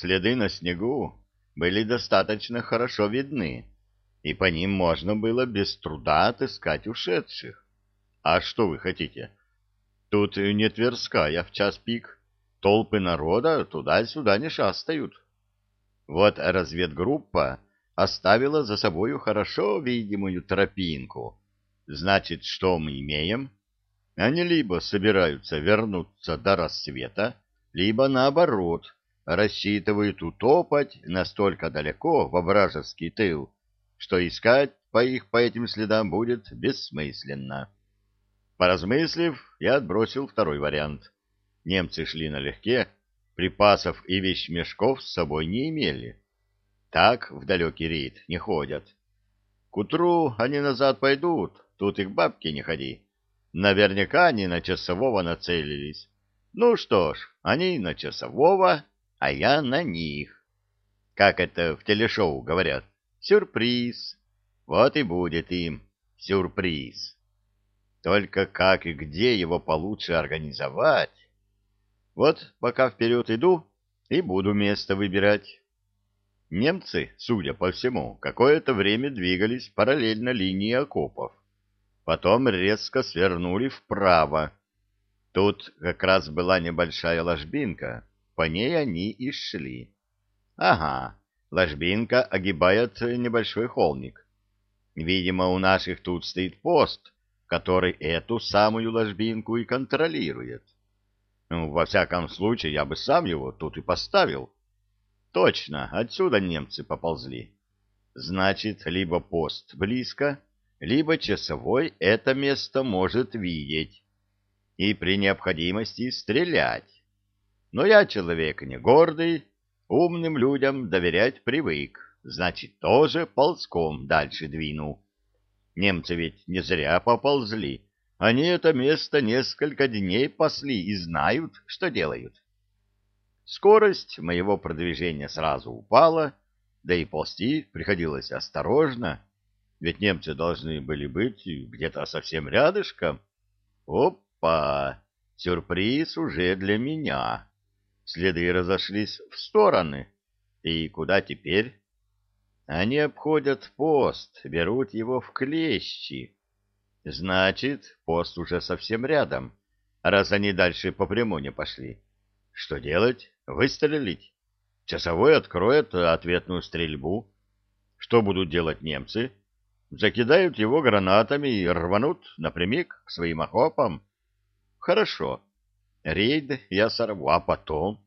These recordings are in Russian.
следы на снегу были достаточно хорошо видны, и по ним можно было без труда отыскать ушедших. А что вы хотите? Тут не Тверская в час пик. Толпы народа туда-сюда не шастают. Вот разведгруппа оставила за собою хорошо видимую тропинку. Значит, что мы имеем? Они либо собираются вернуться до рассвета, либо наоборот, рассчитывают утопать настолько далеко во вражеский тыл, что искать по их по этим следам будет бессмысленно. Поразмыслив, я отбросил второй вариант. Немцы шли налегке, припасов и вещмешков с собой не имели. Так в далекий рейд не ходят. К утру они назад пойдут, тут их бабки не ходи. Наверняка они на часового нацелились. Ну что ж, они на часового, а я на них. Как это в телешоу говорят? Сюрприз. Вот и будет им сюрприз. Только как и где его получше организовать? Вот пока вперед иду и буду место выбирать. Немцы, судя по всему, какое-то время двигались параллельно линии окопов. Потом резко свернули вправо. Тут как раз была небольшая ложбинка, по ней они и шли. Ага, ложбинка огибает небольшой холмик. Видимо, у наших тут стоит пост, который эту самую ложбинку и контролирует. Ну, во всяком случае, я бы сам его тут и поставил. Точно, отсюда немцы поползли. Значит, либо пост близко, либо часовой это место может видеть и при необходимости стрелять. Но я человек не гордый, умным людям доверять привык, значит, тоже ползком дальше двину. Немцы ведь не зря поползли, они это место несколько дней пасли и знают, что делают. Скорость моего продвижения сразу упала, да и ползти приходилось осторожно, ведь немцы должны были быть где-то совсем рядышком. Опа! Сюрприз уже для меня. Следы разошлись в стороны. И куда теперь? Они обходят пост, берут его в клещи. Значит, пост уже совсем рядом, раз они дальше по прямой не пошли. Что делать? Выстрелить? Часовой откроет ответную стрельбу. Что будут делать немцы? Закидают его гранатами и рванут напрямик к своим окопам. Хорошо. Рейд я сорву, а потом?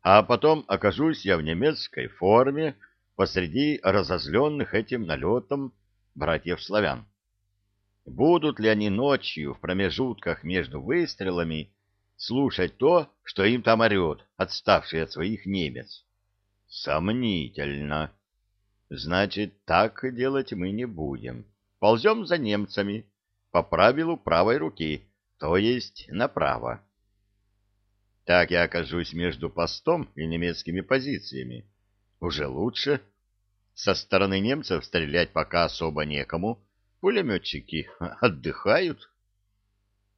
А потом окажусь я в немецкой форме посреди разозленных этим налетом братьев-славян. Будут ли они ночью в промежутках между выстрелами слушать то, что им там орет, отставший от своих немец? Сомнительно. Значит, так делать мы не будем. Ползем за немцами по правилу правой руки, то есть направо. Так я окажусь между постом и немецкими позициями. Уже лучше. Со стороны немцев стрелять пока особо некому. Пулеметчики отдыхают.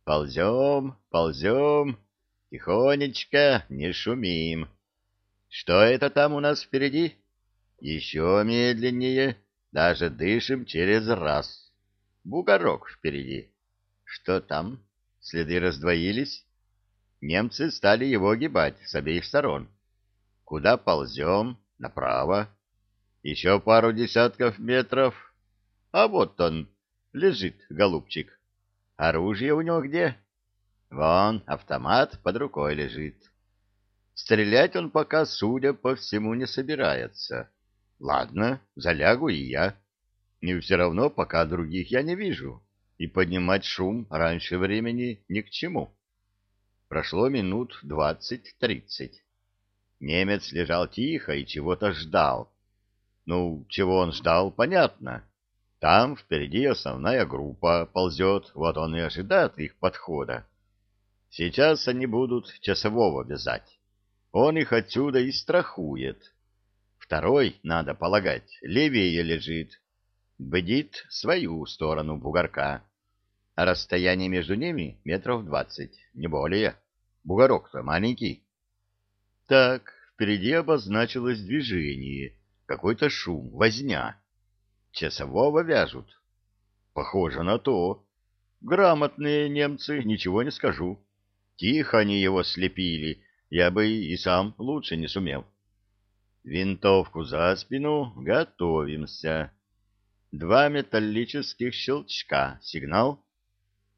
Ползем, ползем, тихонечко, не шумим. Что это там у нас впереди? Еще медленнее, даже дышим через раз. Бугорок впереди. Что там? Следы раздвоились? Немцы стали его огибать с обеих сторон. Куда ползем? Направо. Еще пару десятков метров. А вот он, лежит, голубчик. Оружие у него где? Вон, автомат под рукой лежит. Стрелять он пока, судя по всему, не собирается. Ладно, залягу и я. И все равно пока других я не вижу, и поднимать шум раньше времени ни к чему. Прошло минут двадцать-тридцать. Немец лежал тихо и чего-то ждал. Ну, чего он ждал, понятно. Там впереди основная группа ползет, вот он и ожидает их подхода. Сейчас они будут часового вязать. Он их отсюда и страхует. Второй, надо полагать, левее лежит. Бдит свою сторону бугорка. А расстояние между ними метров двадцать, не более. Бугорок-то маленький. Так, впереди обозначилось движение, какой-то шум, возня. Часового вяжут. Похоже на то. Грамотные немцы, ничего не скажу. Тихо они его слепили, я бы и сам лучше не сумел. Винтовку за спину, готовимся. Два металлических щелчка, сигнал.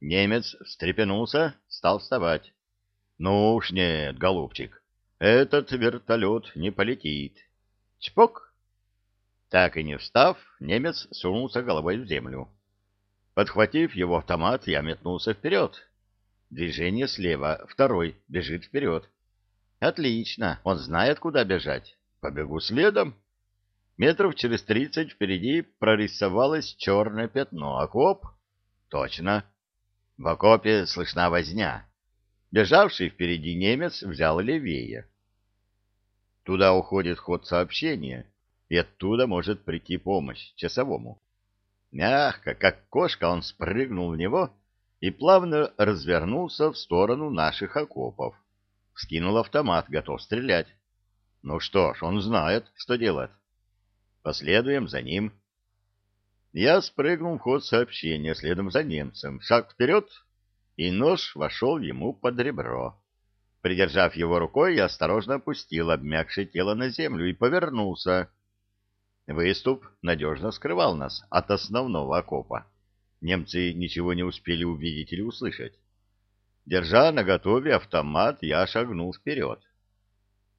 Немец встрепенулся, стал вставать. Ну уж нет, голубчик, этот вертолет не полетит. Чпок! Так и не встав, немец сунулся головой в землю. Подхватив его автомат, я метнулся вперед. Движение слева, второй бежит вперед. Отлично, он знает, куда бежать. Побегу следом. Метров через тридцать впереди прорисовалось черное пятно. Окоп? Точно. В окопе слышна возня. Бежавший впереди немец взял левее. Туда уходит ход сообщения, и оттуда может прийти помощь часовому. Мягко, как кошка, он спрыгнул в него и плавно развернулся в сторону наших окопов. Скинул автомат, готов стрелять. Ну что ж, он знает, что делать. Последуем за ним. Я спрыгнул в ход сообщения следом за немцем. Шаг вперед, и нож вошел ему под ребро. Придержав его рукой, я осторожно опустил обмякшее тело на землю и повернулся. Выступ надежно скрывал нас от основного окопа. Немцы ничего не успели увидеть или услышать. Держа наготове автомат, я шагнул вперед.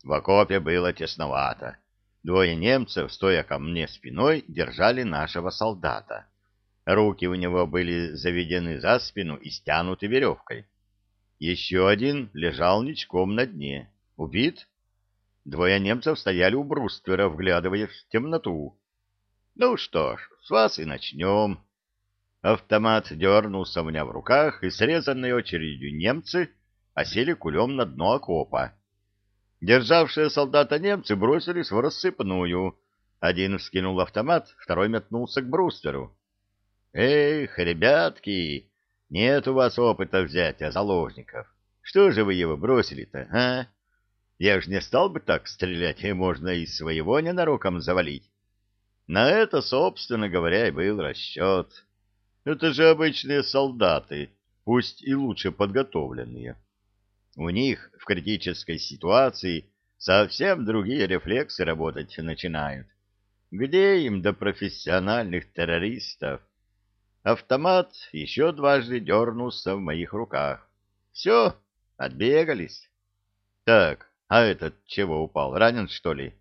В окопе было тесновато. Двое немцев, стоя ко мне спиной, держали нашего солдата. Руки у него были заведены за спину и стянуты веревкой. Еще один лежал ничком на дне. Убит? Двое немцев стояли у бруствера, вглядываясь в темноту. Ну что ж, с вас и начнем. Автомат дернулся у меня в руках, и срезанные очередью немцы осели кулем на дно окопа. Державшие солдата немцы бросились в рассыпную. Один вскинул автомат, второй метнулся к брустверу. «Эх, ребятки, нет у вас опыта взятия заложников. Что же вы его бросили-то, а?» Я ж не стал бы так стрелять, и можно и своего ненароком завалить. На это, собственно говоря, и был расчет. Это же обычные солдаты, пусть и лучше подготовленные. У них в критической ситуации совсем другие рефлексы работать начинают. Где им до профессиональных террористов? Автомат еще дважды дернулся в моих руках. Все, отбегались. Так, а этот чего упал? Ранен, что ли?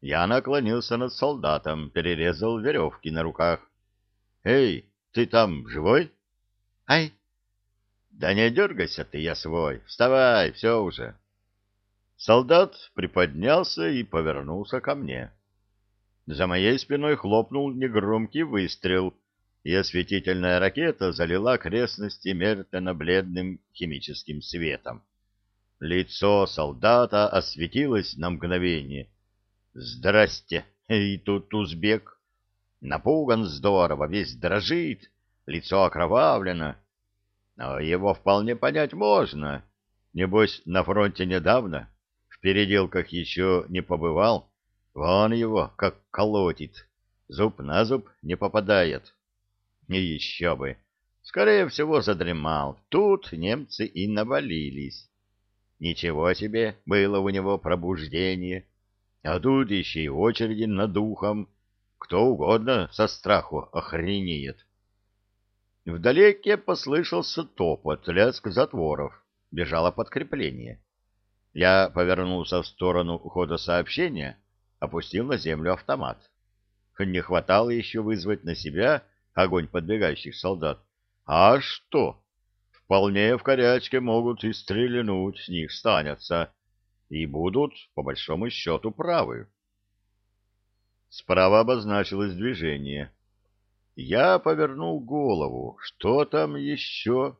Я наклонился над солдатом, перерезал веревки на руках. Эй, ты там живой? Ай! Да не дергайся ты, я свой. Вставай, все уже. Солдат приподнялся и повернулся ко мне. За моей спиной хлопнул негромкий выстрел, и осветительная ракета залила окрестности мертвенно-бледным химическим светом. Лицо солдата осветилось на мгновение. «Здрасте! И тут узбек! Напуган здорово, весь дрожит, лицо окровавлено. Но его вполне понять можно. Небось, на фронте недавно, в переделках еще не побывал. Вон его, как колотит, зуб на зуб не попадает. И еще бы! Скорее всего, задремал. Тут немцы и навалились. Ничего себе, было у него пробуждение. А тут еще и очереди над духом. Кто угодно со страху охренеет. Вдалеке послышался топот, лязг затворов. Бежало подкрепление. Я повернулся в сторону ухода сообщения, опустил на землю автомат. Не хватало еще вызвать на себя огонь подбегающих солдат. А что? вполне в корячке могут и стрелянуть с них станется, и будут, по большому счету, правы. Справа обозначилось движение. Я повернул голову. Что там еще?